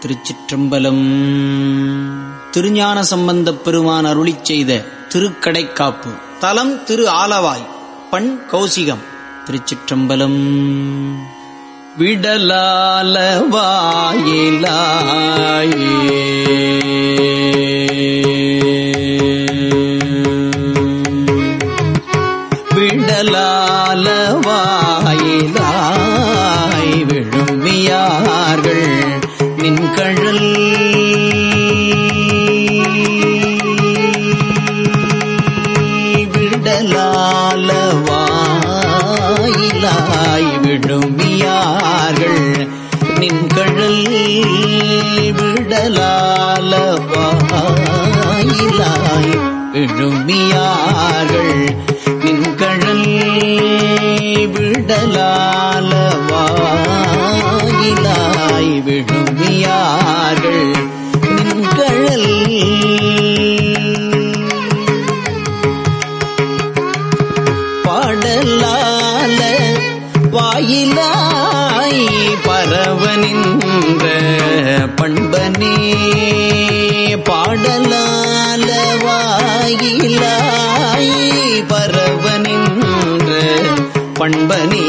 திருச்சிற்றம்பலம். திருஞான சம்பந்தப் பெருமான் அருளி செய்த திருக்கடைக்காப்பு. தலம் திரு ஆலவாய் பண் கௌசிகம் திருச்சிற்றம்பலம். விடலாலவாயிலாயே. நிழலாலவாயிலாய் விழுமியார்கள் நின்கழல் பாடலால வாயிலாய் பரவ நின்ற பண்பனே பாடலால வாயிலாய் பரவன் பண்பனே.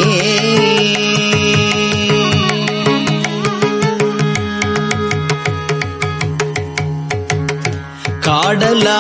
காடலா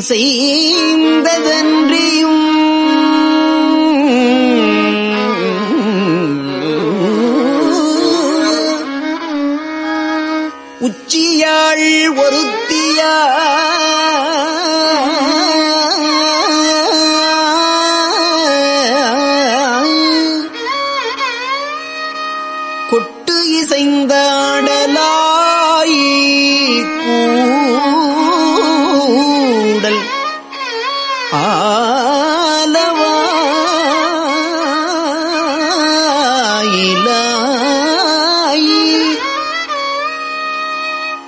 谁？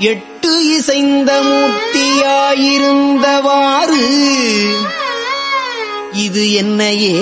எட்டு இசைந்த மூர்த்தியாயிருந்தவாறு. இது என்னையே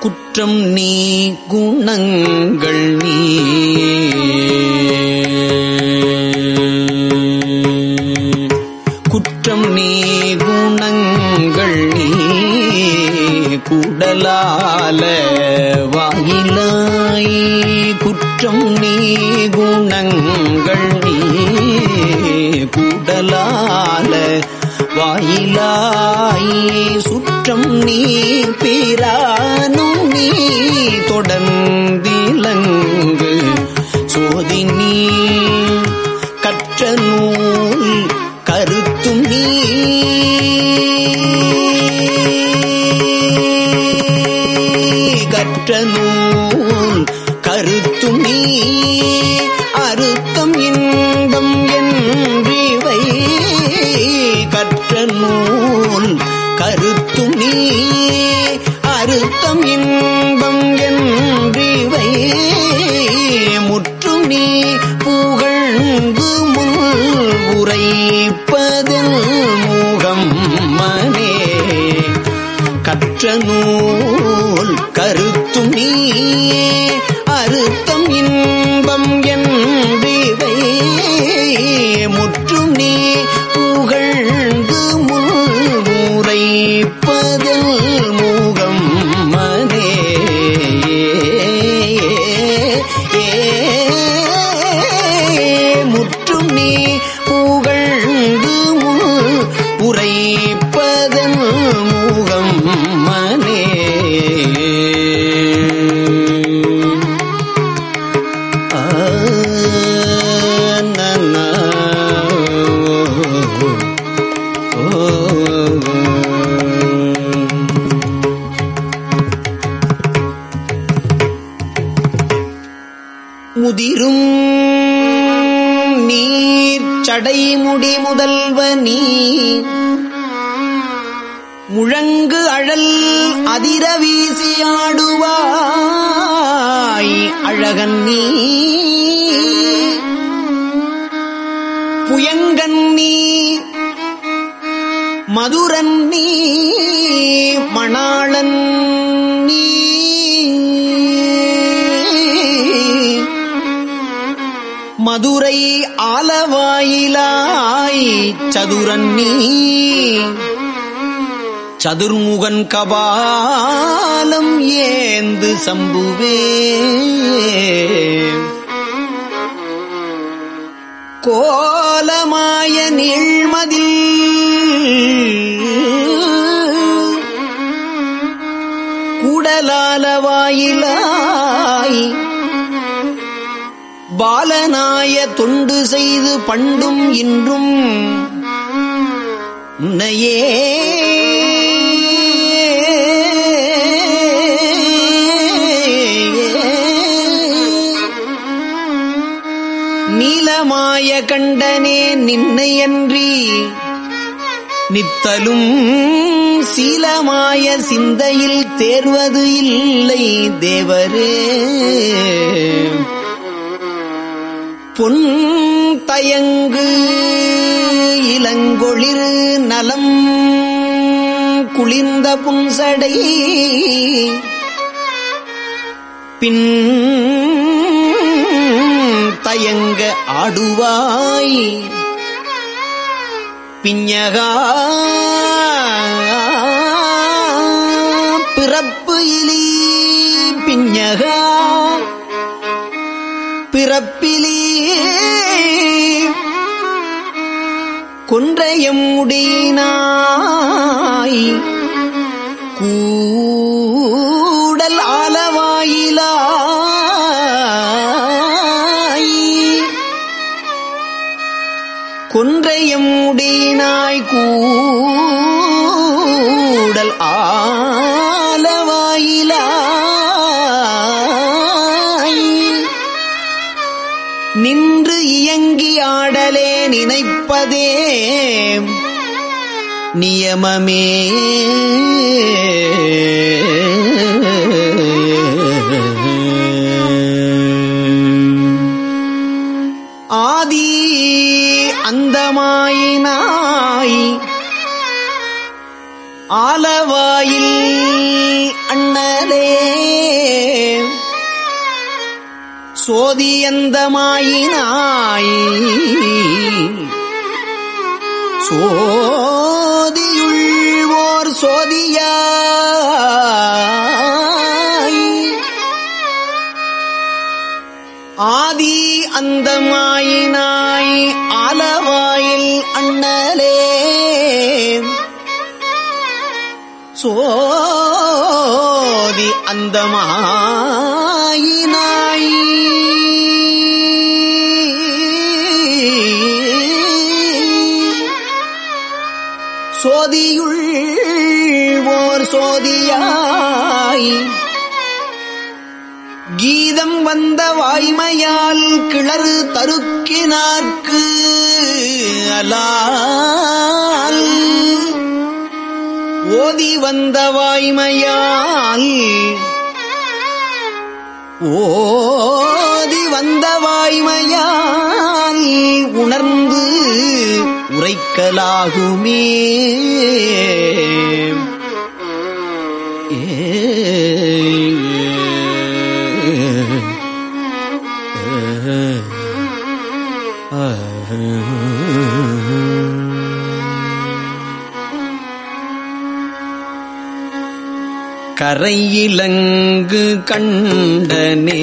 குற்றம் நீ குணங்கள் நீ. குற்றம் நீ குணங்கள் நீ. குடலால வாயிலாய். குற்றம் நீ குணங்கள் நீ. குடலால வாயிலாய். சுற்றம் நீ சோதி நீ நீர் முதல்வ நீ. முழங்கு அழல் அதிர வீசியாடுவாய் அழகன் நீ. புயங்கன் நீ. மதுரன் நீ. மணாளன் மதுரை ஆலவாயிலாய் சதுரன் நீ. சதுர்முகன் கபாலம் ஏந்து சம்புவே. கோலமாய நீழ்மதில் கூடலாலவாயிலாய் பாலனாய தொண்டு செய்து பண்டும் இன்றும் உன்னையே. நீலமாய கண்டனே நின்னையன்றி நித்தலும் சீலமாய சிந்தையில் தேர்வது இல்லை தேவரே. பொன் தயங்கு இளங்கொளிர் நலம் குளிர்ந்த புன்சடை பின் தயங்க ஆடுவாய். பிஞகா பிறப்பு இலி பிஞகா பிறப்பிலே கொன்றையம் முடியினாய். கூடல் ஆலவாயிலாய் கொன்றையம் முடியினாய் கூடல் இருப்பதே நியமமே. ஆதி அந்தமாயினாய் ஆலவாயில் அண்ணலே. சோதியந்தமாயினாய் சோதியுள்வோர் சோதியாய். ஆதி அந்தமாயினாய் ஆலவாயில் அண்ணலே. சோதி அந்தமாயினாய். வந்த வாய்மையால் கிளறு தருக்கினார்க்கு அலால். ஓதி வந்த வாய்மையால் ஓதி வந்த வாய்மையால் உணர்ந்து உரைக்கலாகுமே. கரையிலங்கு கண்டனே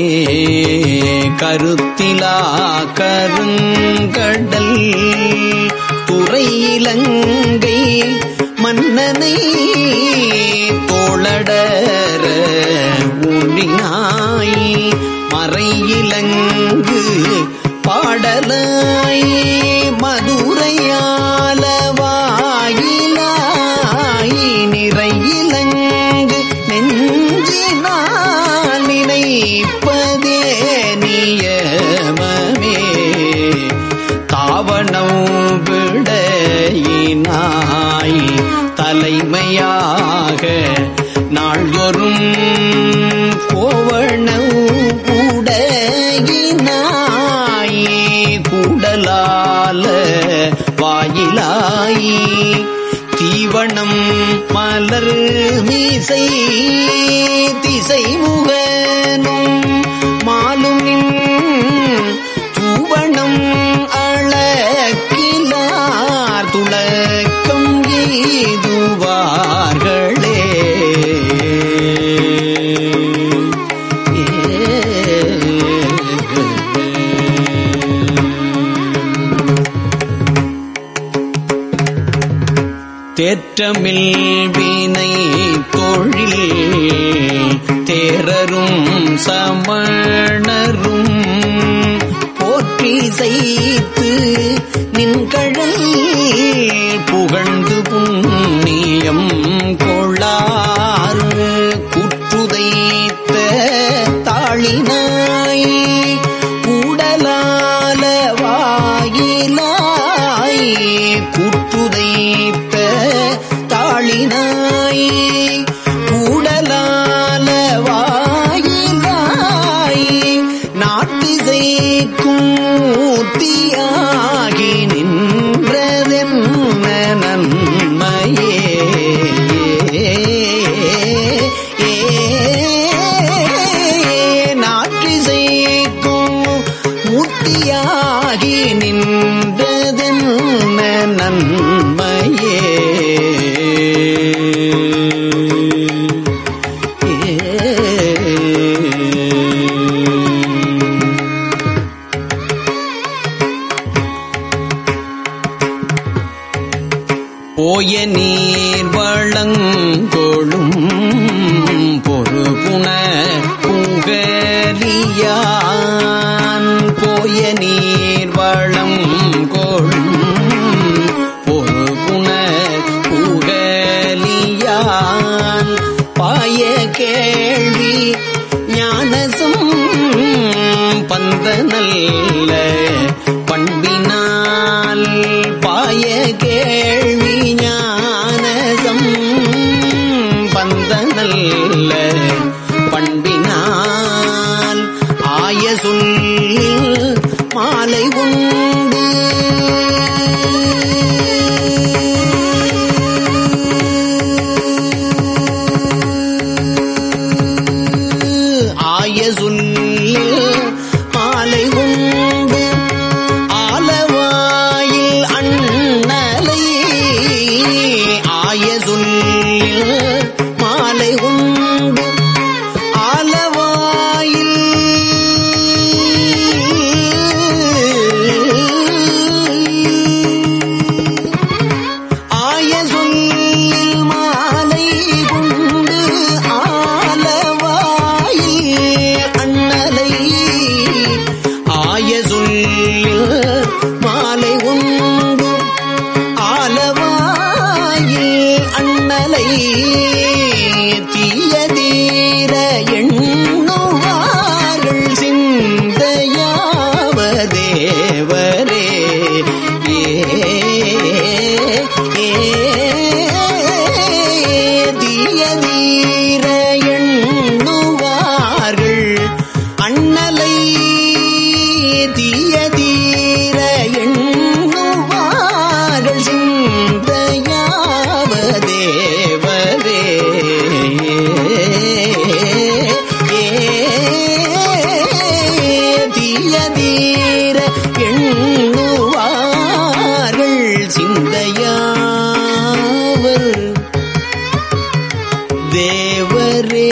கருத்திலா கருங்கடல். துறையிலங்கை மன்னனை தோளடர ஊழினாய் மறையிலங்கு பாடலாய் மதுரையாலவாயிலாய் மலர் மீசை திசை முக புகழ்ந்து புண்ணியம் மேல பண்பினால் பாய கேள்வி ஞானதம் பந்தனல்ல பண்பினால் ஆய சொல் மாலை உண்டு. தேவரே.